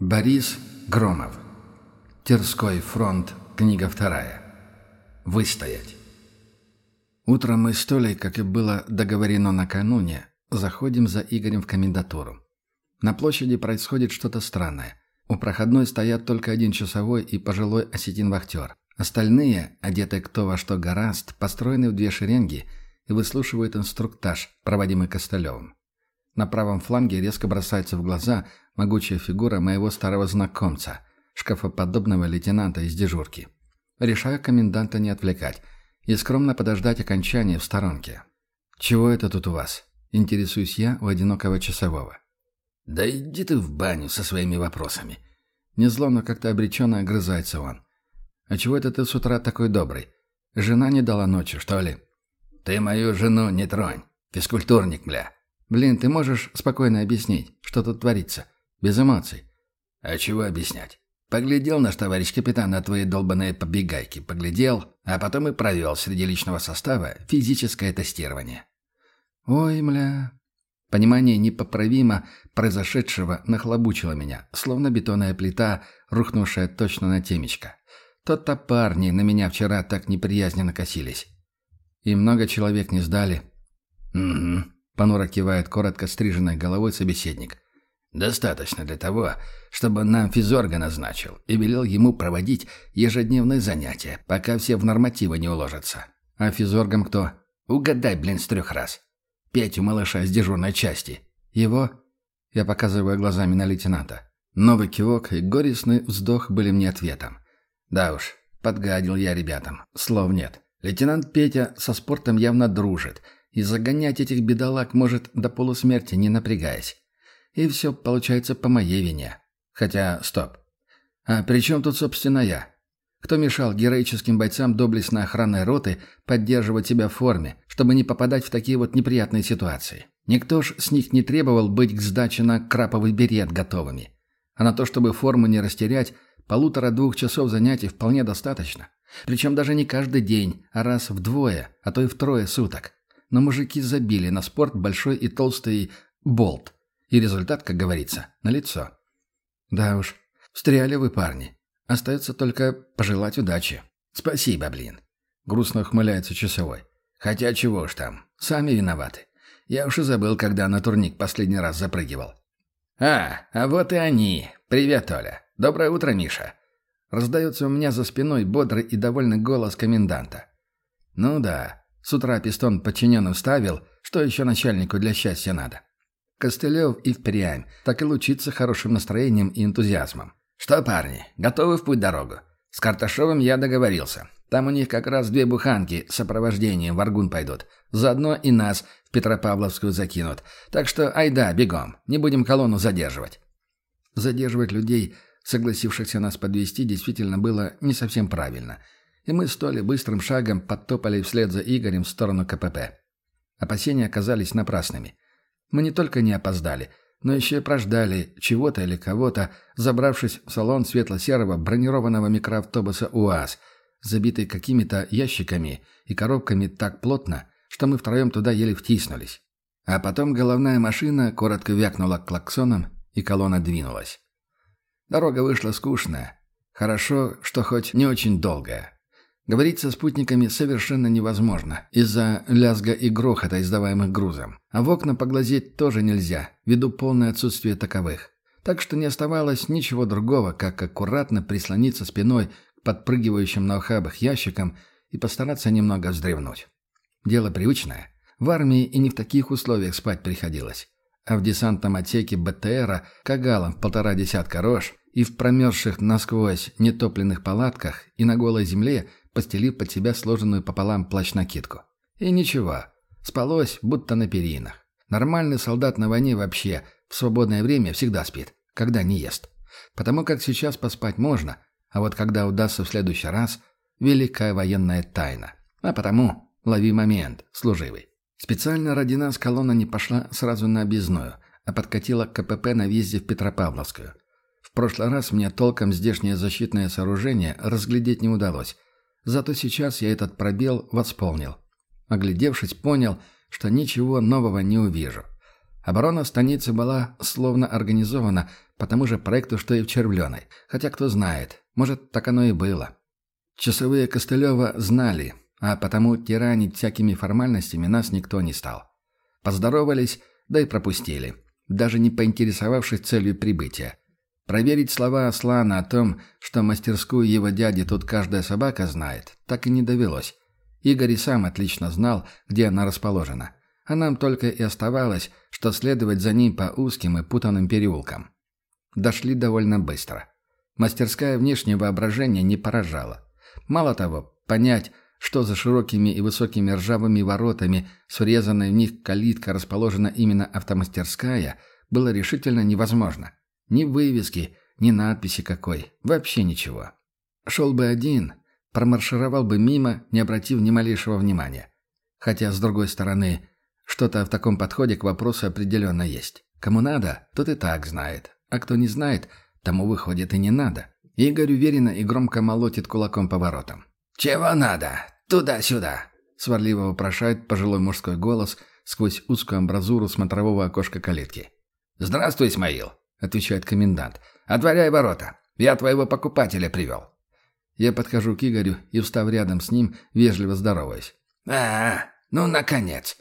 Борис Громов. Терской фронт. Книга вторая. Выстоять. Утром мы с Толей, как и было договорено накануне, заходим за Игорем в комендатуру. На площади происходит что-то странное. У проходной стоят только один часовой и пожилой осетин-вахтер. Остальные, одетые кто во что гораст, построены в две шеренги и выслушивают инструктаж, проводимый Костылевым. На правом фланге резко бросается в глаза могучая фигура моего старого знакомца, шкафоподобного лейтенанта из дежурки. Решаю коменданта не отвлекать и скромно подождать окончания в сторонке. «Чего это тут у вас?» – интересуюсь я у одинокого часового. «Да иди ты в баню со своими вопросами». Не зло, но как-то обреченно огрызается он. «А чего это ты с утра такой добрый? Жена не дала ночью, что ли?» «Ты мою жену не тронь. Физкультурник, бля». «Блин, ты можешь спокойно объяснить, что тут творится? Без эмоций». «А чего объяснять? Поглядел наш товарищ капитан на твои долбанные побегайки, поглядел, а потом и провел среди личного состава физическое тестирование. Ой, мля. Понимание непоправимо произошедшего нахлобучило меня, словно бетонная плита, рухнувшая точно на темечко. Тот-то парни на меня вчера так неприязненно косились. И много человек не сдали. Угу. Понуро кивает коротко стриженной головой собеседник. Достаточно для того, чтобы нам физорга назначил и велел ему проводить ежедневные занятия, пока все в нормативы не уложатся. А физоргом кто? Угадай, блин, с трех раз. Петю малыша из дежурной части. Его? Я показываю глазами на лейтенанта. Новый кивок и горестный вздох были мне ответом. Да уж, подгадил я ребятам. Слов нет. Лейтенант Петя со спортом явно дружит, и загонять этих бедолаг может до полусмерти, не напрягаясь. И все получается по моей вине. Хотя, стоп. А при чем тут, собственно, я? Кто мешал героическим бойцам доблестной охранной роты поддерживать себя в форме, чтобы не попадать в такие вот неприятные ситуации? Никто ж с них не требовал быть к сдаче на краповый берет готовыми. А на то, чтобы форму не растерять, полутора-двух часов занятий вполне достаточно. Причем даже не каждый день, а раз в двое, а то и в трое суток. Но мужики забили на спорт большой и толстый болт – и результат, как говорится, налицо. Да уж, встряли вы, парни. Остается только пожелать удачи. Спасибо, блин. Грустно ухмыляется часовой. Хотя чего ж там, сами виноваты. Я уж и забыл, когда на турник последний раз запрыгивал. А, а вот и они. Привет, Оля. Доброе утро, Миша. Раздается у меня за спиной бодрый и довольный голос коменданта. Ну да, с утра пистон подчиненным ставил, что еще начальнику для счастья надо. Костылев и впрямь так и лучится хорошим настроением и энтузиазмом. «Что, парни, готовы в путь-дорогу? С Карташовым я договорился. Там у них как раз две буханки с сопровождением в Аргун пойдут. Заодно и нас в Петропавловскую закинут. Так что айда, бегом, не будем колонну задерживать». Задерживать людей, согласившихся нас подвести, действительно было не совсем правильно. И мы с Толей быстрым шагом подтопали вслед за Игорем в сторону КПП. Опасения оказались напрасными. Мы не только не опоздали, но еще и прождали чего-то или кого-то, забравшись в салон светло-серого бронированного микроавтобуса УАЗ, забитый какими-то ящиками и коробками так плотно, что мы втроем туда еле втиснулись. А потом головная машина коротко вякнула клаксоном, и колонна двинулась. Дорога вышла скучная. Хорошо, что хоть не очень долгая. Говорить со спутниками совершенно невозможно из-за лязга и грохота, издаваемых грузом. А в окна поглазеть тоже нельзя, ввиду полное отсутствие таковых. Так что не оставалось ничего другого, как аккуратно прислониться спиной к подпрыгивающим на ухабах ящикам и постараться немного вздремнуть. Дело привычное. В армии и не в таких условиях спать приходилось. А в десантном отсеке БТРа кагалом в полтора десятка рож и в промерзших насквозь нетопленных палатках и на голой земле постелив под себя сложенную пополам плащ-накидку. И ничего, спалось, будто на перинах. Нормальный солдат на войне вообще в свободное время всегда спит. когда не ест. Потому как сейчас поспать можно, а вот когда удастся в следующий раз – великая военная тайна. А потому лови момент, служивый. Специально ради нас колонна не пошла сразу на объездную, а подкатила к КПП на въезде в Петропавловскую. В прошлый раз мне толком здешнее защитное сооружение разглядеть не удалось. Зато сейчас я этот пробел восполнил. Оглядевшись, понял, что ничего нового не увижу. Оборона станицы была словно организована по тому же проекту, что и в Червленой. Хотя кто знает, может, так оно и было. Часовые Костылева знали, а потому тиранить всякими формальностями нас никто не стал. Поздоровались, да и пропустили, даже не поинтересовавшись целью прибытия. Проверить слова Аслана о том, что мастерскую его дяди тут каждая собака знает, так и не довелось. Игорь и сам отлично знал, где она расположена. А нам только и оставалось, что следовать за ним по узким и путанным переулкам. Дошли довольно быстро. Мастерская внешнее воображение не поражала. Мало того, понять, что за широкими и высокими ржавыми воротами с врезанной в них калитка расположена именно автомастерская, было решительно невозможно. Ни вывески, ни надписи какой. Вообще ничего. Шел бы один, промаршировал бы мимо, не обратив ни малейшего внимания. Хотя, с другой стороны, что-то в таком подходе к вопросу определенно есть. Кому надо, тот и так знает. А кто не знает, тому выходит и не надо. Игорь уверенно и громко молотит кулаком по воротам. «Чего надо? Туда-сюда!» Сварливо вопрошает пожилой мужской голос сквозь узкую амбразуру смотрового окошка калитки. «Здравствуй, Исмаил!» — отвечает комендант. «Отворяй ворота. Я твоего покупателя привел». Я подхожу к Игорю и, встав рядом с ним, вежливо здороваюсь. «А, ну, наконец!»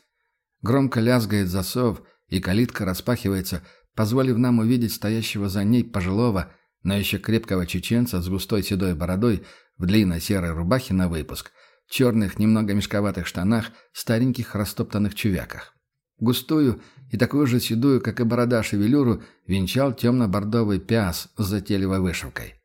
Громко лязгает засов, и калитка распахивается, позволив нам увидеть стоящего за ней пожилого, но еще крепкого чеченца с густой седой бородой в длинной серой рубахе на выпуск, черных, немного мешковатых штанах, стареньких растоптанных чувяках. Густую и такую же седую, как и борода шевелюру, венчал темно-бордовый пяс с затейливой вышивкой.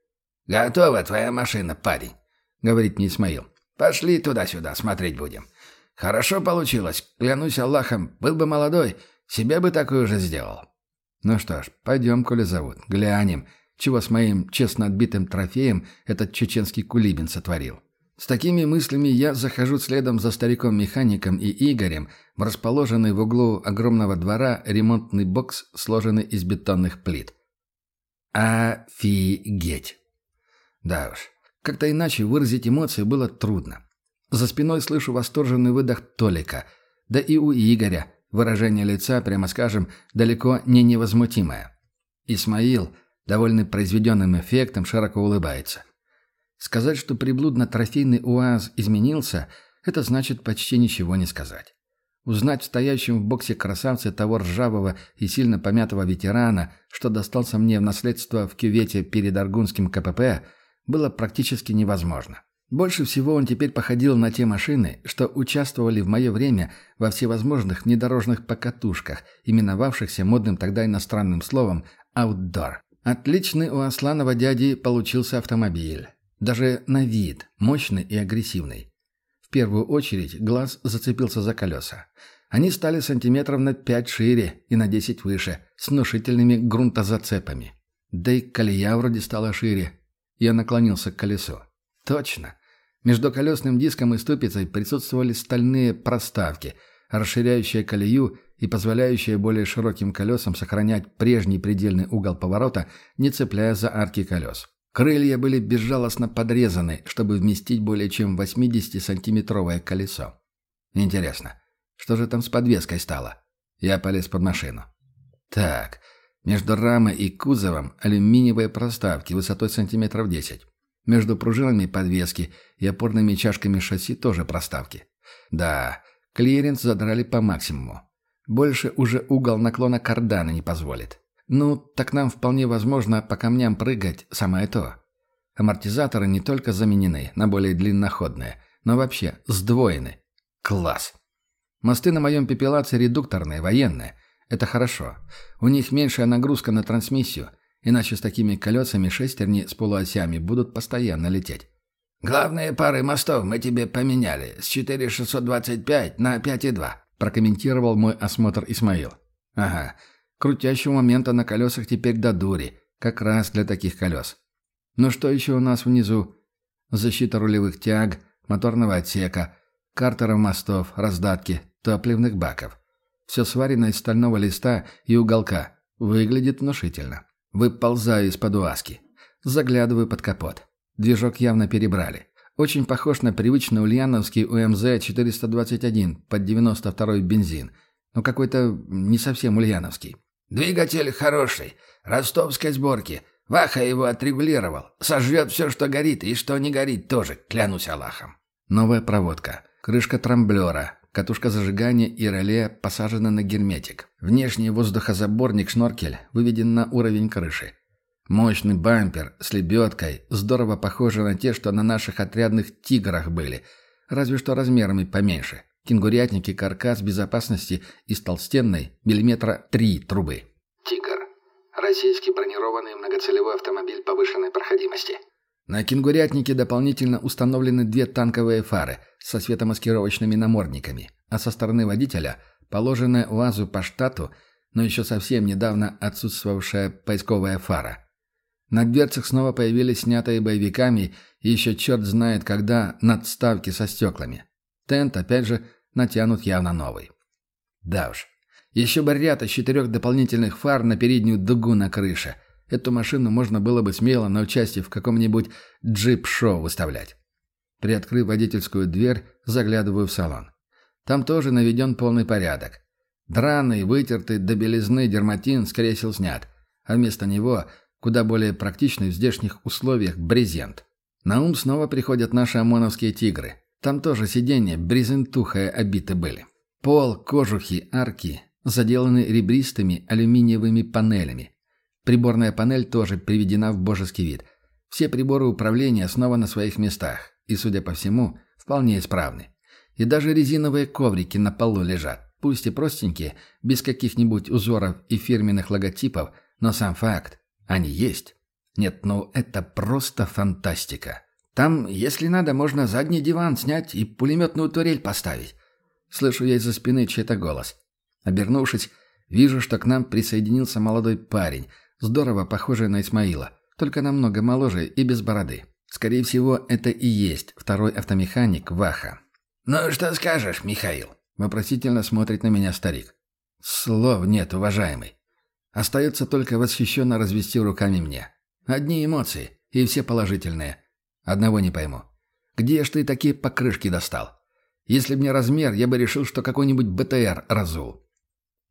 «Готова твоя машина, парень», — говорит мне Исмаил. «Пошли туда-сюда, смотреть будем. Хорошо получилось, клянусь Аллахом, был бы молодой, себе бы такую же сделал». «Ну что ж, пойдем, коли зовут, глянем, чего с моим честно отбитым трофеем этот чеченский кулибин сотворил». С такими мыслями я захожу следом за стариком-механиком и Игорем в расположенный в углу огромного двора ремонтный бокс, сложенный из бетонных плит. Офигеть! Да уж, как-то иначе выразить эмоции было трудно. За спиной слышу восторженный выдох Толика, да и у Игоря выражение лица, прямо скажем, далеко не невозмутимое. Исмаил, довольный произведенным эффектом, широко улыбается. Сказать, что приблудно-трофейный УАЗ изменился, это значит почти ничего не сказать. Узнать в стоящем в боксе красавце того ржавого и сильно помятого ветерана, что достался мне в наследство в кювете перед Аргунским КПП, было практически невозможно. Больше всего он теперь походил на те машины, что участвовали в мое время во всевозможных внедорожных покатушках, именовавшихся модным тогда иностранным словом «аутдор». Отличный у Асланова дяди получился автомобиль. Даже на вид, мощный и агрессивный. В первую очередь глаз зацепился за колеса. Они стали сантиметров на пять шире и на десять выше, с внушительными грунтозацепами. Да и колея вроде стала шире. Я наклонился к колесу. Точно. Между колесным диском и ступицей присутствовали стальные проставки, расширяющие колею и позволяющие более широким колесам сохранять прежний предельный угол поворота, не цепляя за арки колес. Крылья были безжалостно подрезаны, чтобы вместить более чем 80-сантиметровое колесо. Интересно, что же там с подвеской стало? Я полез под машину. Так, между рамой и кузовом алюминиевые проставки высотой сантиметров 10. Между пружинами подвески и опорными чашками шасси тоже проставки. Да, клиренс задрали по максимуму. Больше уже угол наклона кардана не позволит. Ну, так нам вполне возможно по камням прыгать самое то. Амортизаторы не только заменены на более длинноходные, но вообще сдвоены. Класс! Мосты на моем пепелаце редукторные, военные. Это хорошо. У них меньшая нагрузка на трансмиссию, иначе с такими колесами шестерни с полуосями будут постоянно лететь. «Главные пары мостов мы тебе поменяли с 4625 на 5,2», прокомментировал мой осмотр Исмаил. «Ага, Крутящего момента на колесах теперь до дури. Как раз для таких колес. Ну что еще у нас внизу? Защита рулевых тяг, моторного отсека, картеров мостов, раздатки, топливных баков. Все сварено из стального листа и уголка. Выглядит внушительно. Выползаю из-под уазки. Заглядываю под капот. Движок явно перебрали. Очень похож на привычный ульяновский УМЗ-421 под 92-й бензин. Но какой-то не совсем ульяновский. «Двигатель хороший. Ростовской сборки. Ваха его отрегулировал. Сожжет все, что горит, и что не горит тоже, клянусь Аллахом». Новая проводка. Крышка трамблера. Катушка зажигания и реле посажены на герметик. Внешний воздухозаборник-шноркель выведен на уровень крыши. Мощный бампер с лебедкой, здорово похожий на те, что на наших отрядных «Тиграх» были, разве что размерами поменьше. Кенгурятник и каркас безопасности из толстенной миллиметра три трубы. «Тигр» – российский бронированный многоцелевой автомобиль повышенной проходимости. На кенгурятнике дополнительно установлены две танковые фары со светомаскировочными намордниками, а со стороны водителя положенная УАЗу по штату, но еще совсем недавно отсутствовавшая поисковая фара. На дверцах снова появились снятые боевиками и еще черт знает когда надставки со стеклами. Тент, опять же, натянут явно новый. Да уж. Еще бы ряд из четырех дополнительных фар на переднюю дугу на крыше. Эту машину можно было бы смело на участие в каком-нибудь джип-шоу выставлять. Приоткрыв водительскую дверь, заглядываю в салон. Там тоже наведен полный порядок. Драный, вытертый до белизны дерматин с кресел снят, а вместо него Куда более практичный в здешних условиях брезент. На ум снова приходят наши ОМОНовские «Тигры». Там тоже сиденья брезентухая обиты были. Пол, кожухи, арки заделаны ребристыми алюминиевыми панелями. Приборная панель тоже приведена в божеский вид. Все приборы управления снова на своих местах и, судя по всему, вполне исправны. И даже резиновые коврики на полу лежат, пусть и простенькие, без каких-нибудь узоров и фирменных логотипов, но сам факт они есть. Нет, ну это просто фантастика. Там, если надо, можно задний диван снять и пулеметную турель поставить. Слышу я из-за спины чей-то голос. Обернувшись, вижу, что к нам присоединился молодой парень, здорово похожий на Исмаила, только намного моложе и без бороды. Скорее всего, это и есть второй автомеханик Ваха. «Ну, что скажешь, Михаил?» Вопросительно смотрит на меня старик. «Слов нет, уважаемый. Остается только восхищенно развести руками мне. Одни эмоции, и все положительные. Одного не пойму. Где ж ты такие покрышки достал? Если б не размер, я бы решил, что какой-нибудь БТР разул.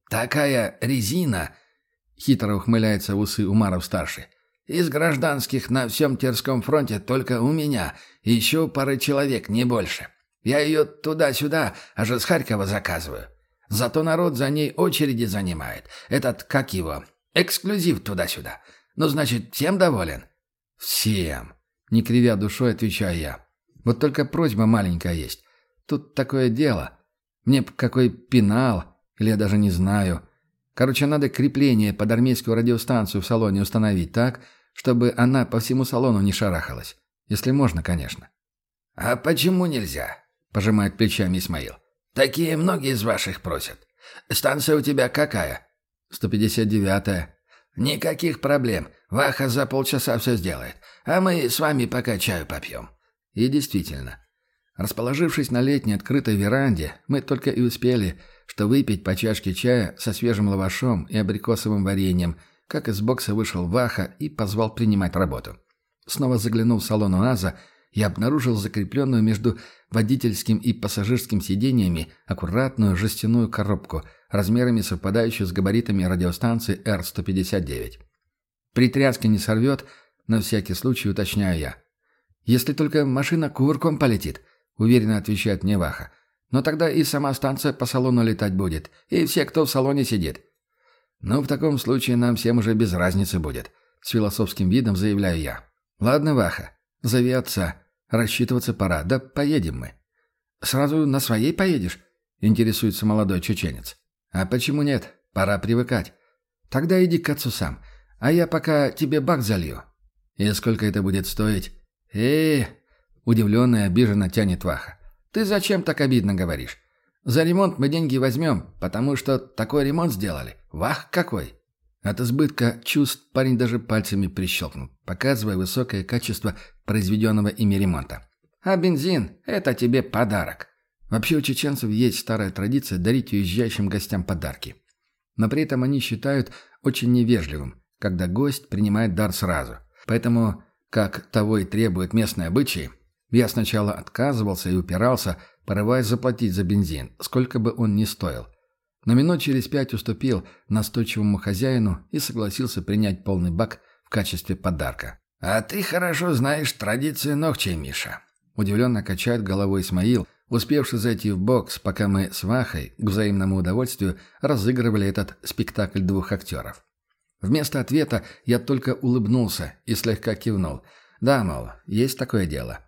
«Такая резина!» — хитро ухмыляется в усы Умаров-старший. «Из гражданских на всем Терском фронте только у меня. Еще пары человек, не больше. Я ее туда-сюда, аж из Харькова заказываю. Зато народ за ней очереди занимает. Этот, как его, эксклюзив туда-сюда. Ну, значит, всем доволен?» «Всем!» — не кривя душой, отвечаю я. «Вот только просьба маленькая есть. Тут такое дело. Мне какой пенал, или я даже не знаю. Короче, надо крепление под армейскую радиостанцию в салоне установить так, чтобы она по всему салону не шарахалась. Если можно, конечно». «А почему нельзя?» — пожимает плечами Исмаил. Такие многие из ваших просят. Станция у тебя какая? 159-я. Никаких проблем. Ваха за полчаса все сделает. А мы с вами пока чаю попьем. И действительно. Расположившись на летней открытой веранде, мы только и успели, что выпить по чашке чая со свежим лавашом и абрикосовым вареньем, как из бокса вышел Ваха и позвал принимать работу. Снова заглянул в салон УАЗа я обнаружил закрепленную между водительским и пассажирским сиденьями аккуратную жестяную коробку, размерами совпадающую с габаритами радиостанции Р-159. При тряске не сорвет, на всякий случай уточняю я. «Если только машина кувырком полетит», — уверенно отвечает мне Ваха. «Но тогда и сама станция по салону летать будет, и все, кто в салоне сидит». «Ну, в таком случае нам всем уже без разницы будет», — с философским видом заявляю я. «Ладно, Ваха, зови отца. Рассчитываться пора. Да поедем мы. Сразу на своей поедешь? Интересуется молодой чеченец. А почему нет? Пора привыкать. Тогда иди к отцу сам. А я пока тебе бак залью. И сколько это будет стоить? э Удивленно и обиженно тянет Ваха. Ты зачем так обидно говоришь? За ремонт мы деньги возьмем, потому что такой ремонт сделали. Вах какой! От избытка чувств парень даже пальцами прищелкнул, показывая высокое качество произведенного ими ремонта. А бензин – это тебе подарок. Вообще у чеченцев есть старая традиция дарить уезжающим гостям подарки. Но при этом они считают очень невежливым, когда гость принимает дар сразу. Поэтому, как того и требует местные обычаи, я сначала отказывался и упирался, порываясь заплатить за бензин, сколько бы он ни стоил. Но минут через пять уступил настойчивому хозяину и согласился принять полный бак в качестве подарка. «А ты хорошо знаешь традиции ногчей, Миша», Удивленно качает головой Исмаил, успевший зайти в бокс, пока мы с Вахой, к взаимному удовольствию, разыгрывали этот спектакль двух актеров. Вместо ответа я только улыбнулся и слегка кивнул. Да, мол, есть такое дело.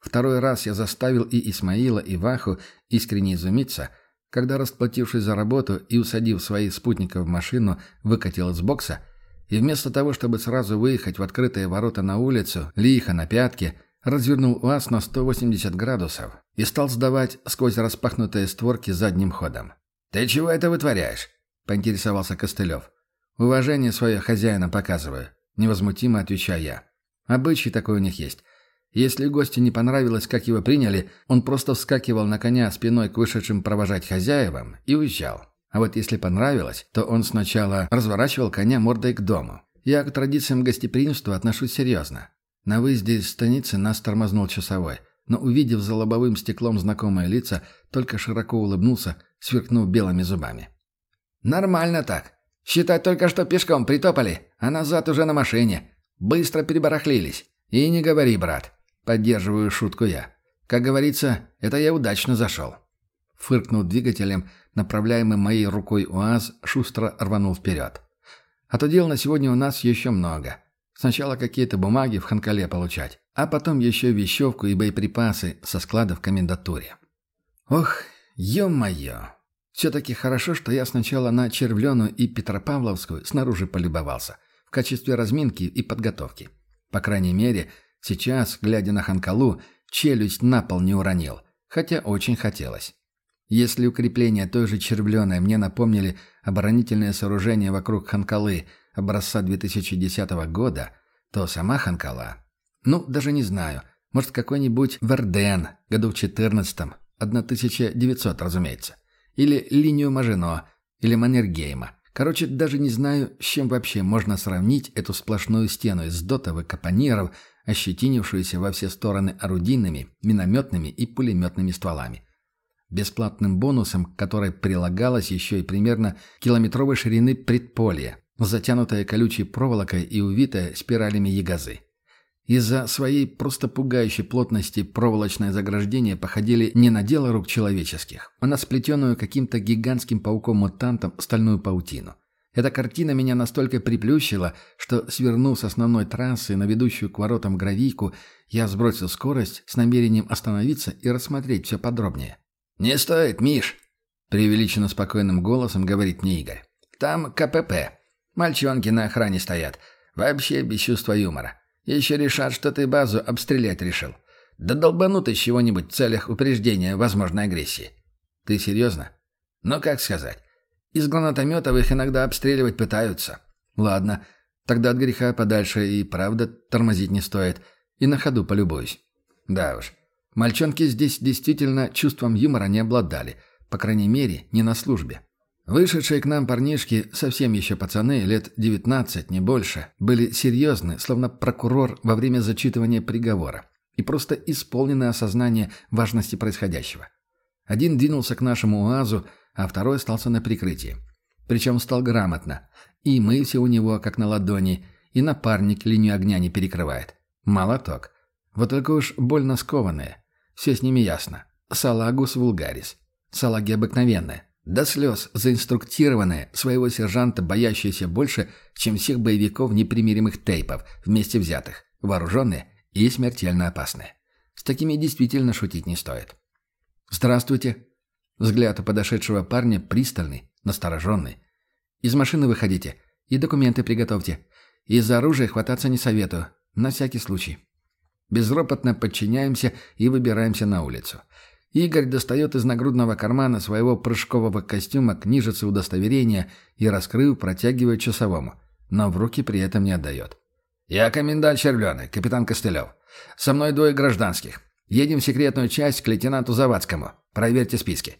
Второй раз я заставил и Исмаила, и Ваху искренне изумиться, когда, расплатившись за работу и усадив своих спутников в машину, выкатил из бокса, и вместо того, чтобы сразу выехать в открытые ворота на улицу, лихо на пятке – развернул УАЗ на 180 градусов и стал сдавать сквозь распахнутые створки задним ходом. «Ты чего это вытворяешь?» — поинтересовался Костылев. «Уважение свое хозяина показываю», — невозмутимо отвечаю я. «Обычай такой у них есть. Если гостю не понравилось, как его приняли, он просто вскакивал на коня спиной к вышедшим провожать хозяевам и уезжал. А вот если понравилось, то он сначала разворачивал коня мордой к дому. Я к традициям гостеприимства отношусь серьезно. На выезде из станицы нас тормознул часовой, но, увидев за лобовым стеклом знакомые лица, только широко улыбнулся, сверкнув белыми зубами. «Нормально так. Считать только что пешком притопали, а назад уже на машине. Быстро перебарахлились. И не говори, брат. Поддерживаю шутку я. Как говорится, это я удачно зашел». Фыркнув двигателем, направляемый моей рукой УАЗ, шустро рванул вперед. А то дел на сегодня у нас еще много. Сначала какие-то бумаги в Ханкале получать, а потом еще вещевку и боеприпасы со склада в комендатуре. Ох, ё-моё. Все-таки хорошо, что я сначала на Червленую и Петропавловскую снаружи полюбовался, в качестве разминки и подготовки. По крайней мере, сейчас, глядя на Ханкалу, челюсть на пол не уронил, хотя очень хотелось. Если укрепления той же Червленой мне напомнили оборонительные сооружения вокруг Ханкалы – образца 2010 года, то сама Ханкала... Ну, даже не знаю. Может, какой-нибудь Верден, году в 14-м, 1900, разумеется. Или линию Мажино, или Маннергейма. Короче, даже не знаю, с чем вообще можно сравнить эту сплошную стену из дотов и капониров, ощетинившуюся во все стороны орудийными, минометными и пулеметными стволами. Бесплатным бонусом, к которой прилагалось еще и примерно километровой ширины предполья, затянутая колючей проволокой и увитая спиралями ягозы. Из-за своей просто пугающей плотности проволочное заграждение походили не на дело рук человеческих, а на сплетенную каким-то гигантским пауком-мутантом стальную паутину. Эта картина меня настолько приплющила, что, свернув с основной трассы на ведущую к воротам гравийку, я сбросил скорость с намерением остановиться и рассмотреть все подробнее. «Не стоит, Миш!» — преувеличенно спокойным голосом говорит мне Игорь. «Там КПП. Мальчонки на охране стоят. Вообще без чувства юмора. Еще решат, что ты базу обстрелять решил. Да долбанут чего-нибудь в целях упреждения возможной агрессии. Ты серьезно? Ну, как сказать. Из гранатометов их иногда обстреливать пытаются. Ладно, тогда от греха подальше и правда тормозить не стоит. И на ходу полюбуюсь. Да уж. Мальчонки здесь действительно чувством юмора не обладали. По крайней мере, не на службе. Вышедшие к нам парнишки, совсем еще пацаны, лет 19, не больше, были серьезны, словно прокурор во время зачитывания приговора, и просто исполнены осознание важности происходящего. Один двинулся к нашему УАЗу, а второй остался на прикрытии. Причем стал грамотно. И мы все у него, как на ладони, и напарник линию огня не перекрывает. Молоток. Вот только уж больно скованные. Все с ними ясно. Салагус вулгарис. Салаги обыкновенные. До слез заинструктированные, своего сержанта боящиеся больше, чем всех боевиков непримиримых тейпов, вместе взятых, вооруженные и смертельно опасные. С такими действительно шутить не стоит. «Здравствуйте!» Взгляд у подошедшего парня пристальный, настороженный. «Из машины выходите и документы приготовьте. Из-за оружия хвататься не советую, на всякий случай». Безропотно подчиняемся и выбираемся на улицу. Игорь достает из нагрудного кармана своего прыжкового костюма книжицы удостоверения и, раскрыв, протягивает часовому, но в руки при этом не отдает. «Я комендант Червленый, капитан Костылев. Со мной двое гражданских. Едем в секретную часть к лейтенанту Завадскому. Проверьте списки».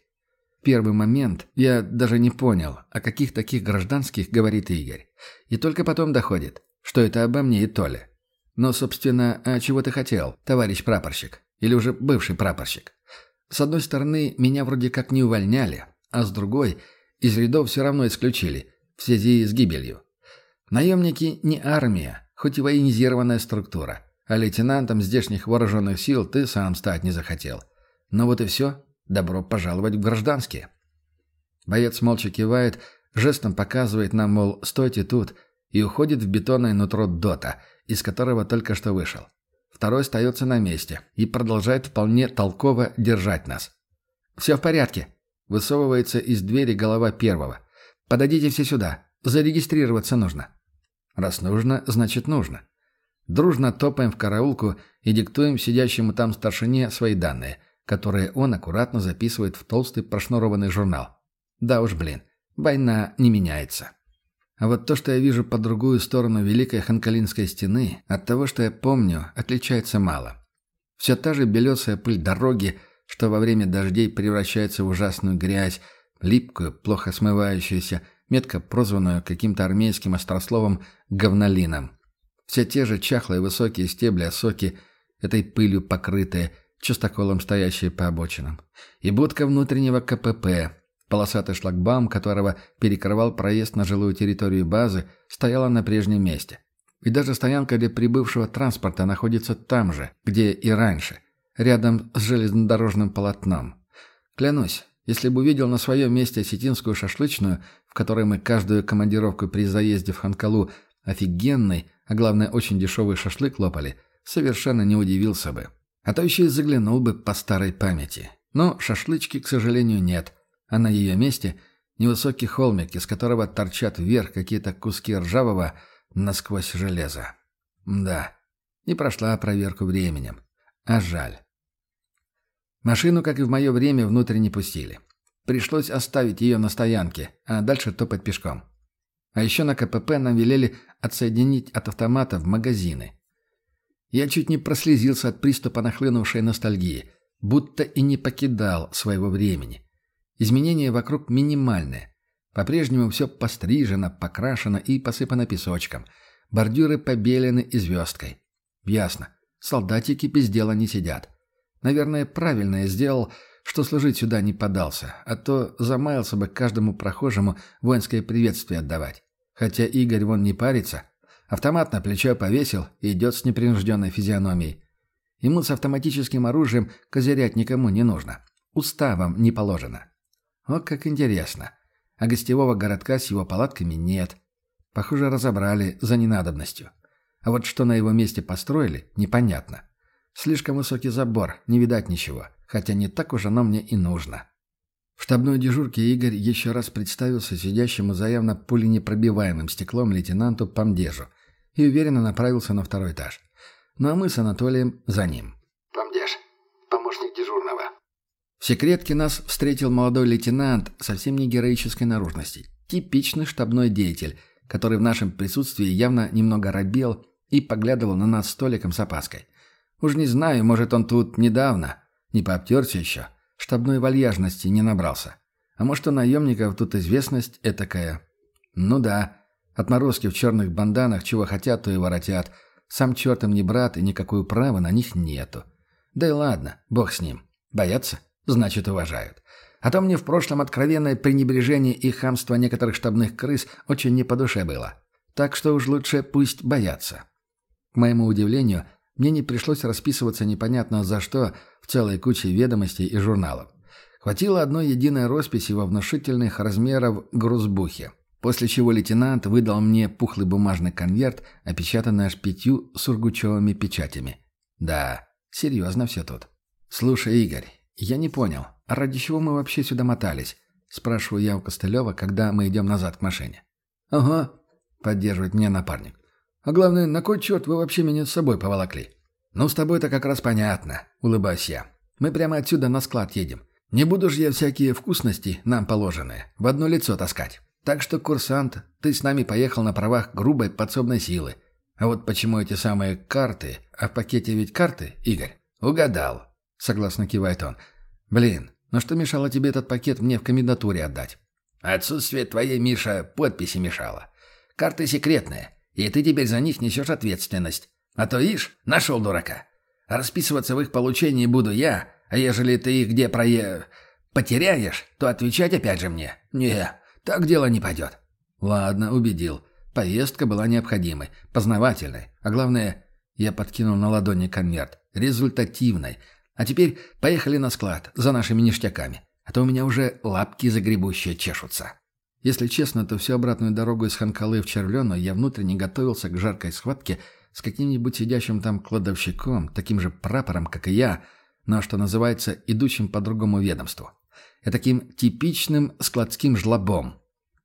Первый момент я даже не понял, о каких таких гражданских говорит Игорь. И только потом доходит, что это обо мне и Толе. Но, собственно, а чего ты хотел, товарищ прапорщик? Или уже бывший прапорщик? С одной стороны, меня вроде как не увольняли, а с другой, из рядов все равно исключили, в связи с гибелью. Наемники не армия, хоть и военизированная структура, а лейтенантом здешних вооруженных сил ты сам стать не захотел. Но вот и все, добро пожаловать в гражданские. Боец молча кивает, жестом показывает нам, мол, стойте тут, и уходит в бетонное нутро дота, из которого только что вышел. Второй остается на месте и продолжает вполне толково держать нас. «Все в порядке», — высовывается из двери голова первого. «Подойдите все сюда. Зарегистрироваться нужно». Раз нужно, значит нужно. Дружно топаем в караулку и диктуем сидящему там старшине свои данные, которые он аккуратно записывает в толстый прошнурованный журнал. Да уж, блин, война не меняется. А вот то, что я вижу по другую сторону Великой Ханкалинской стены, от того, что я помню, отличается мало. Все та же белесая пыль дороги, что во время дождей превращается в ужасную грязь, липкую, плохо смывающуюся, метко прозванную каким-то армейским острословом «говнолином». Все те же чахлые высокие стебли осоки, этой пылью покрытые, частоколом стоящие по обочинам. И будка внутреннего КПП, Полосатый шлагбаум, которого перекрывал проезд на жилую территорию базы, стояла на прежнем месте. И даже стоянка для прибывшего транспорта находится там же, где и раньше, рядом с железнодорожным полотном. Клянусь, если бы увидел на своем месте осетинскую шашлычную, в которой мы каждую командировку при заезде в Ханкалу офигенный, а главное очень дешевый шашлык лопали, совершенно не удивился бы. А то еще и заглянул бы по старой памяти. Но шашлычки, к сожалению, нет – а на ее месте невысокий холмик, из которого торчат вверх какие-то куски ржавого насквозь железа. Да, не прошла проверку временем. А жаль. Машину, как и в мое время, внутрь не пустили. Пришлось оставить ее на стоянке, а дальше топать пешком. А еще на КПП нам велели отсоединить от автомата в магазины. Я чуть не прослезился от приступа нахлынувшей ностальгии, будто и не покидал своего времени. Изменения вокруг минимальные. По-прежнему все пострижено, покрашено и посыпано песочком. Бордюры побелены и звездкой. Ясно. Солдатики без дела не сидят. Наверное, правильно я сделал, что служить сюда не подался, а то замаялся бы каждому прохожему воинское приветствие отдавать. Хотя Игорь вон не парится. Автомат на плечо повесил и идет с непринужденной физиономией. Ему с автоматическим оружием козырять никому не нужно. Уставом не положено. Вот как интересно. А гостевого городка с его палатками нет. Похоже, разобрали за ненадобностью. А вот что на его месте построили, непонятно. Слишком высокий забор, не видать ничего. Хотя не так уж оно мне и нужно. В штабной дежурке Игорь еще раз представился сидящему за явно пуленепробиваемым стеклом лейтенанту Памдежу и уверенно направился на второй этаж. Ну а мы с Анатолием за ним. В секретке нас встретил молодой лейтенант совсем не героической наружности. Типичный штабной деятель, который в нашем присутствии явно немного робел и поглядывал на нас столиком с опаской. Уж не знаю, может он тут недавно, не пообтерся еще, штабной вальяжности не набрался. А может у наемников тут известность этакая. Ну да, отморозки в черных банданах чего хотят, то и воротят. Сам черт им не брат и никакого права на них нету. Да и ладно, бог с ним. Боятся? Значит уважают. А то мне в прошлом откровенное пренебрежение и хамство некоторых штабных крыс очень не по душе было. Так что уж лучше пусть боятся. К моему удивлению, мне не пришлось расписываться непонятно за что в целой куче ведомостей и журналов. Хватило одной единой росписи во внушительных размеров грузбухе, после чего лейтенант выдал мне пухлый бумажный конверт, опечатанный аж пятью сургучевыми печатями. Да, серьезно все тут. «Слушай, Игорь, «Я не понял, а ради чего мы вообще сюда мотались?» – спрашиваю я у Костылева, когда мы идем назад к машине. «Ага», – поддерживает меня напарник. «А главное, на кой черт вы вообще меня с собой поволокли?» «Ну, с тобой-то как раз понятно», – улыбаюсь я. Мы прямо отсюда на склад едем. Не буду же я всякие вкусности, нам положенные, в одно лицо таскать. Так что, курсант, ты с нами поехал на правах грубой подсобной силы. А вот почему эти самые карты, а в пакете ведь карты, Игорь? Угадал, согласно кивает он. Блин, но что мешало тебе этот пакет мне в комендатуре отдать? Отсутствие твоей, Миша, подписи мешало. Карты секретные, и ты теперь за них несешь ответственность. А то, ишь, нашел дурака. Расписываться в их получении буду я, а ежели ты их где прое... потеряешь, то отвечать опять же мне. Не, так дело не пойдет. Ладно, убедил. Поездка была необходимой, познавательной, а главное, я подкинул на ладони конверт, результативной. А теперь поехали на склад за нашими ништяками, а то у меня уже лапки загребущие чешутся. Если честно, то всю обратную дорогу из Ханкалы в Червлену я внутренне готовился к жаркой схватке с каким-нибудь сидящим там кладовщиком, таким же прапором, как и я, но, что называется, идущим по другому ведомству. И таким типичным складским жлобом.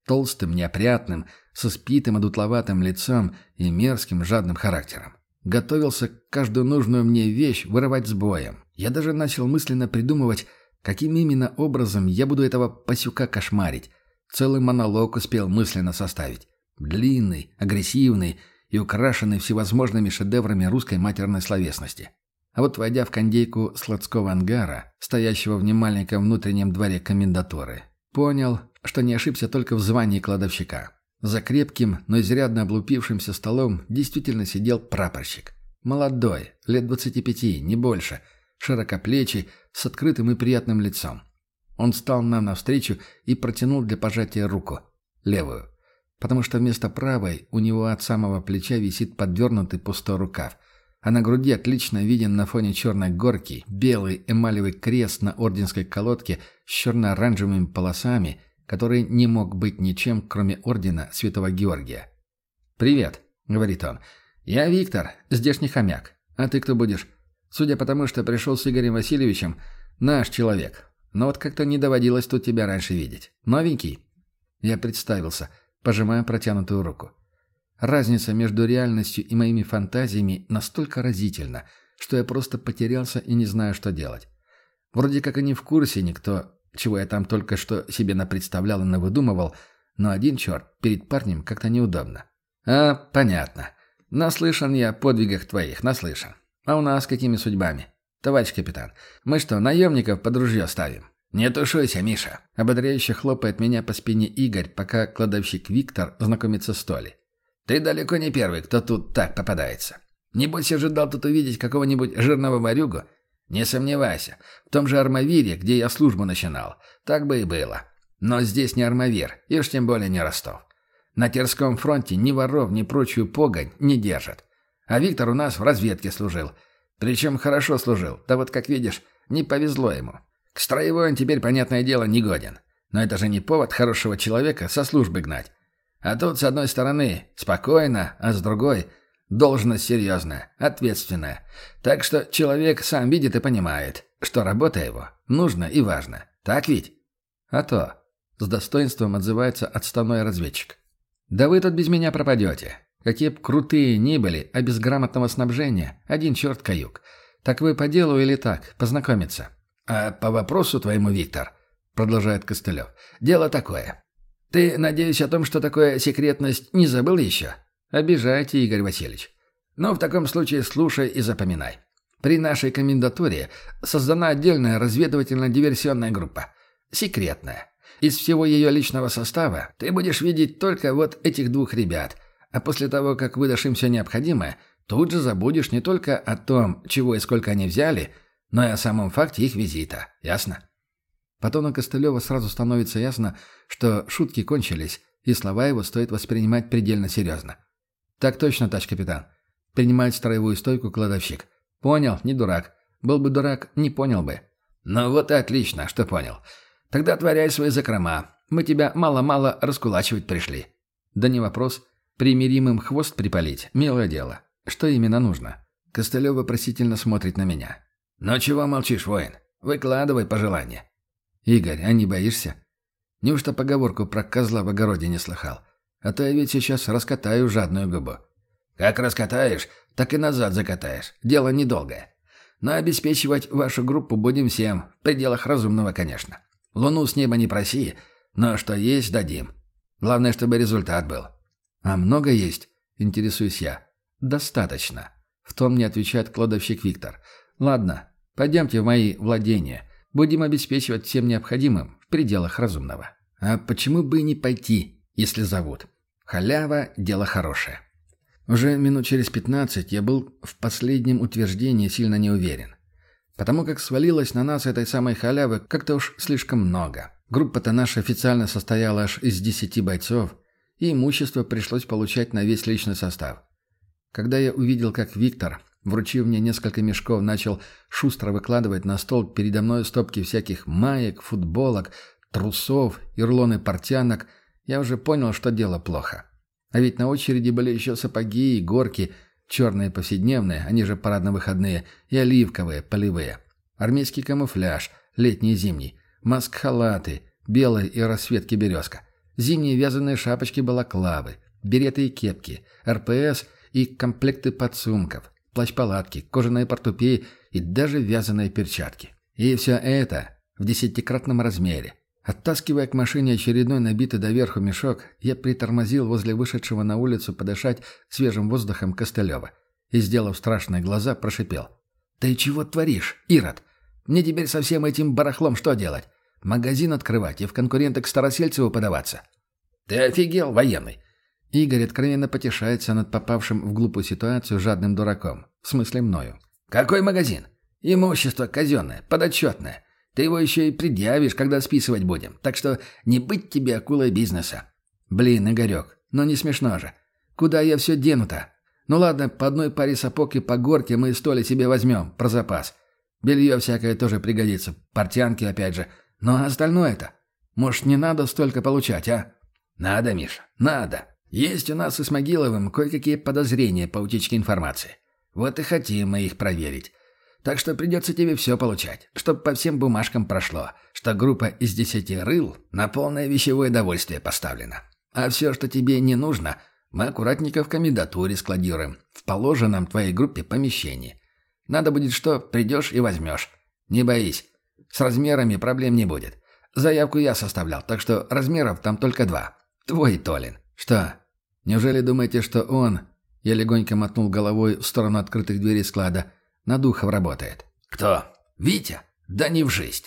Толстым, неопрятным, со спитым, одутловатым лицом и мерзким, жадным характером. Готовился каждую нужную мне вещь вырывать с боем. Я даже начал мысленно придумывать, каким именно образом я буду этого пасюка кошмарить. Целый монолог успел мысленно составить. Длинный, агрессивный и украшенный всевозможными шедеврами русской матерной словесности. А вот войдя в кондейку складского ангара, стоящего в немаленьком внутреннем дворе комендатуры, понял, что не ошибся только в звании кладовщика. За крепким, но изрядно облупившимся столом действительно сидел прапорщик. Молодой, лет 25, не больше, широкоплечий, с открытым и приятным лицом. Он встал нам навстречу и протянул для пожатия руку. Левую. Потому что вместо правой у него от самого плеча висит подвернутый пустой рукав – а на груди отлично виден на фоне черной горки белый эмалевый крест на орденской колодке с черно-оранжевыми полосами, который не мог быть ничем, кроме ордена Святого Георгия. «Привет», — говорит он. «Я Виктор, здешний хомяк. А ты кто будешь? Судя по тому, что пришел с Игорем Васильевичем, наш человек. Но вот как-то не доводилось тут тебя раньше видеть. Новенький?» Я представился, пожимая протянутую руку. Разница между реальностью и моими фантазиями настолько разительна, что я просто потерялся и не знаю, что делать. Вроде как и не в курсе никто, чего я там только что себе напредставлял и навыдумывал, но один черт, перед парнем как-то неудобно. «А, понятно. Наслышан я о подвигах твоих, наслышан. А у нас какими судьбами? Товарищ капитан, мы что, наемников под ружье ставим?» «Не тушуйся, Миша!» Ободряюще хлопает меня по спине Игорь, пока кладовщик Виктор знакомится с Толей. Ты далеко не первый, кто тут так попадается. Небось, ожидал тут увидеть какого-нибудь жирного варюгу? Не сомневайся, в том же Армавире, где я службу начинал, так бы и было. Но здесь не Армавир, и уж тем более не Ростов. На Терском фронте ни воров, ни прочую погонь не держат. А Виктор у нас в разведке служил. Причем хорошо служил, да вот, как видишь, не повезло ему. К строевой он теперь, понятное дело, не годен. Но это же не повод хорошего человека со службы гнать. А тут, с одной стороны, спокойно, а с другой – должность серьезная, ответственная. Так что человек сам видит и понимает, что работа его нужна и важна. Так ведь? А то. С достоинством отзывается отставной разведчик. Да вы тут без меня пропадете. Какие б крутые ни были, а без грамотного снабжения – один черт каюк. Так вы по делу или так, познакомиться? А по вопросу твоему, Виктор, продолжает Костылев, дело такое. Ты, надеюсь, о том, что такое секретность, не забыл еще? Обижайте, Игорь Васильевич. Но в таком случае слушай и запоминай. При нашей комендатуре создана отдельная разведывательно-диверсионная группа. Секретная. Из всего ее личного состава ты будешь видеть только вот этих двух ребят. А после того, как выдашь им все необходимое, тут же забудешь не только о том, чего и сколько они взяли, но и о самом факте их визита. Ясно? По тону Костылева сразу становится ясно, что шутки кончились, и слова его стоит воспринимать предельно серьезно. «Так точно, тач капитан. Принимает строевую стойку кладовщик. Понял, не дурак. Был бы дурак, не понял бы». «Ну вот и отлично, что понял. Тогда творяй свои закрома. Мы тебя мало-мало раскулачивать пришли». «Да не вопрос. Примиримым хвост припалить – милое дело. Что именно нужно?» Костылев вопросительно смотрит на меня. «Ну чего молчишь, воин? Выкладывай пожелания». «Игорь, а не боишься? Неужто поговорку про козла в огороде не слыхал? А то я ведь сейчас раскатаю жадную губу». «Как раскатаешь, так и назад закатаешь. Дело недолгое. Но обеспечивать вашу группу будем всем, в пределах разумного, конечно. Луну с неба не проси, но что есть, дадим. Главное, чтобы результат был. А много есть, интересуюсь я. Достаточно. В том не отвечает кладовщик Виктор. Ладно, пойдемте в мои владения. Будем обеспечивать всем необходимым в пределах разумного. А почему бы и не пойти, если зовут? Халява – дело хорошее. Уже минут через пятнадцать я был в последнем утверждении сильно не уверен. Потому как свалилось на нас этой самой халявы как-то уж слишком много. Группа-то наша официально состояла аж из десяти бойцов, и имущество пришлось получать на весь личный состав. Когда я увидел, как Виктор, вручив мне несколько мешков, начал шустро выкладывать на стол передо мной стопки всяких маек, футболок, трусов и рулоны портянок, я уже понял, что дело плохо. А ведь на очереди были еще сапоги и горки, черные повседневные, они же парадно-выходные, и оливковые, полевые. Армейский камуфляж, летний и зимний, маск-халаты, белые и расцветки березка, зимние вязаные шапочки-балаклавы, береты и кепки, РПС и комплекты подсумков, плащ-палатки, кожаные портупеи и даже вязаные перчатки. И все это в десятикратном размере – Оттаскивая к машине очередной набитый доверху мешок, я притормозил возле вышедшего на улицу подышать свежим воздухом Костылева и, сделав страшные глаза, прошипел. «Ты чего творишь, Ирод? Мне теперь со всем этим барахлом что делать? Магазин открывать и в конкуренты к Старосельцеву подаваться?» «Ты офигел, военный!» Игорь откровенно потешается над попавшим в глупую ситуацию жадным дураком. В смысле мною. «Какой магазин? Имущество казенное, подотчетное. Ты его еще и предъявишь, когда списывать будем. Так что не быть тебе акулой бизнеса. Блин, Игорек, но не смешно же. Куда я все дену-то? Ну ладно, по одной паре сапог и по горке мы столи себе возьмем, про запас. Белье всякое тоже пригодится, портянки опять же. Но остальное-то? Может, не надо столько получать, а? Надо, Миша, надо. Есть у нас и с Могиловым кое-какие подозрения по утечке информации. Вот и хотим мы их проверить. Так что придется тебе все получать, чтобы по всем бумажкам прошло, что группа из десяти рыл на полное вещевое довольствие поставлена. А все, что тебе не нужно, мы аккуратненько в комендатуре складируем, в положенном твоей группе помещении. Надо будет что, придешь и возьмешь. Не боись, с размерами проблем не будет. Заявку я составлял, так что размеров там только два. Твой Толин. Что, неужели думаете, что он... Я легонько мотнул головой в сторону открытых дверей склада – на духов работает. Кто? Витя? Да не в жизнь.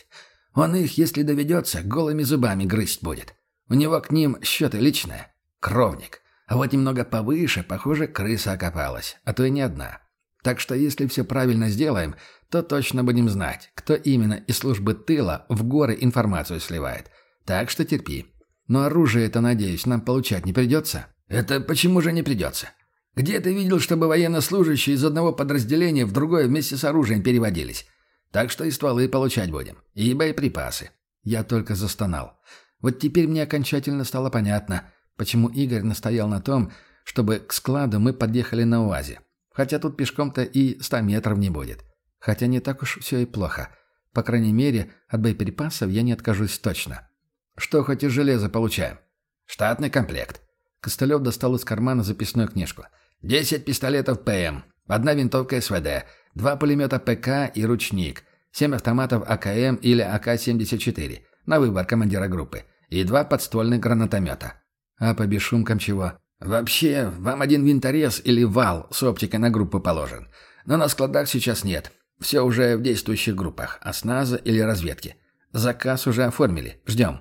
Он их, если доведется, голыми зубами грызть будет. У него к ним счеты личные. Кровник. А вот немного повыше, похоже, крыса окопалась. А то и не одна. Так что если все правильно сделаем, то точно будем знать, кто именно из службы тыла в горы информацию сливает. Так что терпи. Но оружие это, надеюсь, нам получать не придется? Это почему же не придется? Где ты видел, чтобы военнослужащие из одного подразделения в другое вместе с оружием переводились? Так что и стволы получать будем. И боеприпасы. Я только застонал. Вот теперь мне окончательно стало понятно, почему Игорь настоял на том, чтобы к складу мы подъехали на УАЗе. Хотя тут пешком-то и ста метров не будет. Хотя не так уж все и плохо. По крайней мере, от боеприпасов я не откажусь точно. Что хоть и железо получаем? Штатный комплект. Костылев достал из кармана записную книжку – Десять пистолетов ПМ, одна винтовка СВД, два пулемета ПК и ручник, семь автоматов АКМ или АК-74, на выбор командира группы, и два подствольных гранатомета. А по бесшумкам чего? Вообще, вам один винторез или вал с оптикой на группу положен. Но на складах сейчас нет. Все уже в действующих группах, осназа или разведки. Заказ уже оформили. Ждем.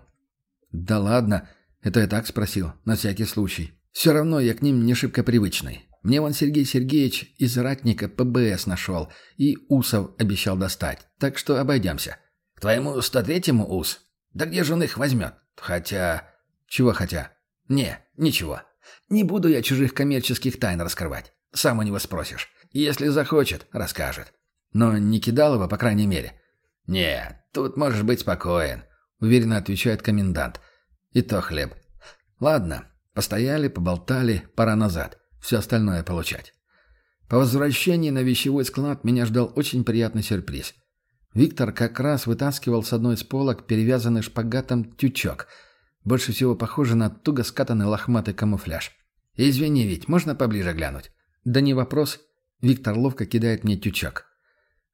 Да ладно, это я так спросил, на всякий случай. Все равно я к ним не шибко привычный. Мне вон Сергей Сергеевич из ратника ПБС нашел и усов обещал достать, так что обойдемся. К твоему 103-му ус? Да где же он их возьмет? Хотя... Чего хотя? Не, ничего. Не буду я чужих коммерческих тайн раскрывать. Сам у него спросишь. Если захочет, расскажет. Но не кидал его, по крайней мере. Не, тут можешь быть спокоен, уверенно отвечает комендант. И то хлеб. Ладно, постояли, поболтали, пора назад все остальное получать. По возвращении на вещевой склад меня ждал очень приятный сюрприз. Виктор как раз вытаскивал с одной из полок перевязанный шпагатом тючок. Больше всего похоже на туго скатанный лохматый камуфляж. «Извини, ведь можно поближе глянуть?» «Да не вопрос». Виктор ловко кидает мне тючок.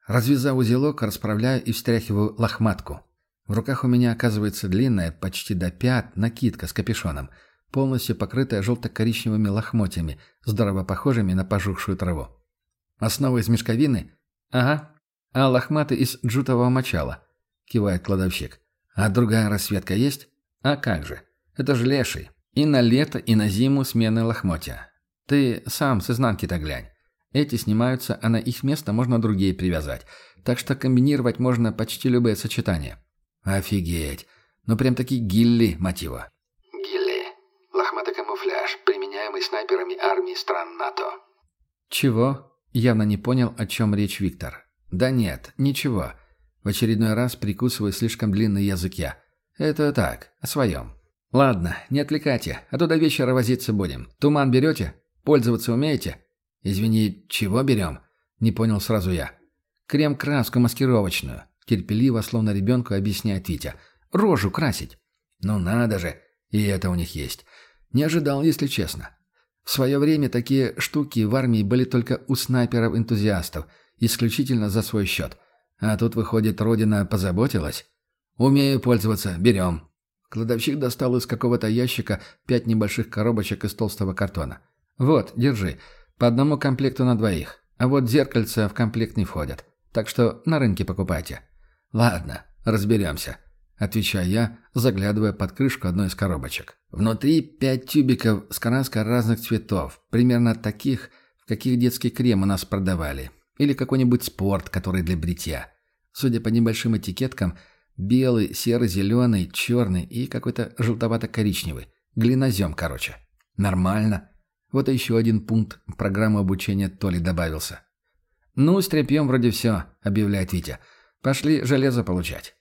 Развязав узелок, расправляю и встряхиваю лохматку. В руках у меня оказывается длинная, почти до пят, накидка с капюшоном, полностью покрытая желто-коричневыми лохмотьями, здорово похожими на пожухшую траву. Основа из мешковины? Ага. А лохматы из джутового мочала, кивает кладовщик. А другая расцветка есть? А как же. Это же леший. И на лето, и на зиму смены лохмотья. Ты сам с изнанки-то глянь. Эти снимаются, а на их место можно другие привязать. Так что комбинировать можно почти любые сочетания. Офигеть. Ну прям такие гилли, мотива. Гилли. Лохматый камуфляж, применяемый снайперами армии стран НАТО. Чего? Явно не понял, о чем речь Виктор. Да нет, ничего. В очередной раз прикусываю слишком длинный язык я. Это так, о своем. Ладно, не отвлекайте, а то до вечера возиться будем. Туман берете? Пользоваться умеете? Извини, чего берем? Не понял сразу я. Крем-краску маскировочную. Терпеливо, словно ребенку, объясняет Витя. Рожу красить. Ну надо же, и это у них есть. Не ожидал, если честно. В свое время такие штуки в армии были только у снайперов-энтузиастов, исключительно за свой счет. А тут, выходит, Родина позаботилась. Умею пользоваться, берем. Кладовщик достал из какого-то ящика пять небольших коробочек из толстого картона. Вот, держи. По одному комплекту на двоих. А вот зеркальца в комплект не входят. Так что на рынке покупайте. Ладно, разберемся. Отвечаю я, заглядывая под крышку одной из коробочек. Внутри пять тюбиков с краской разных цветов. Примерно таких, в каких детский крем у нас продавали. Или какой-нибудь спорт, который для бритья. Судя по небольшим этикеткам, белый, серый, зеленый, черный и какой-то желтовато-коричневый. Глинозем, короче. Нормально. Вот еще один пункт в программу обучения Толи добавился. «Ну, с вроде все», — объявляет Витя. «Пошли железо получать».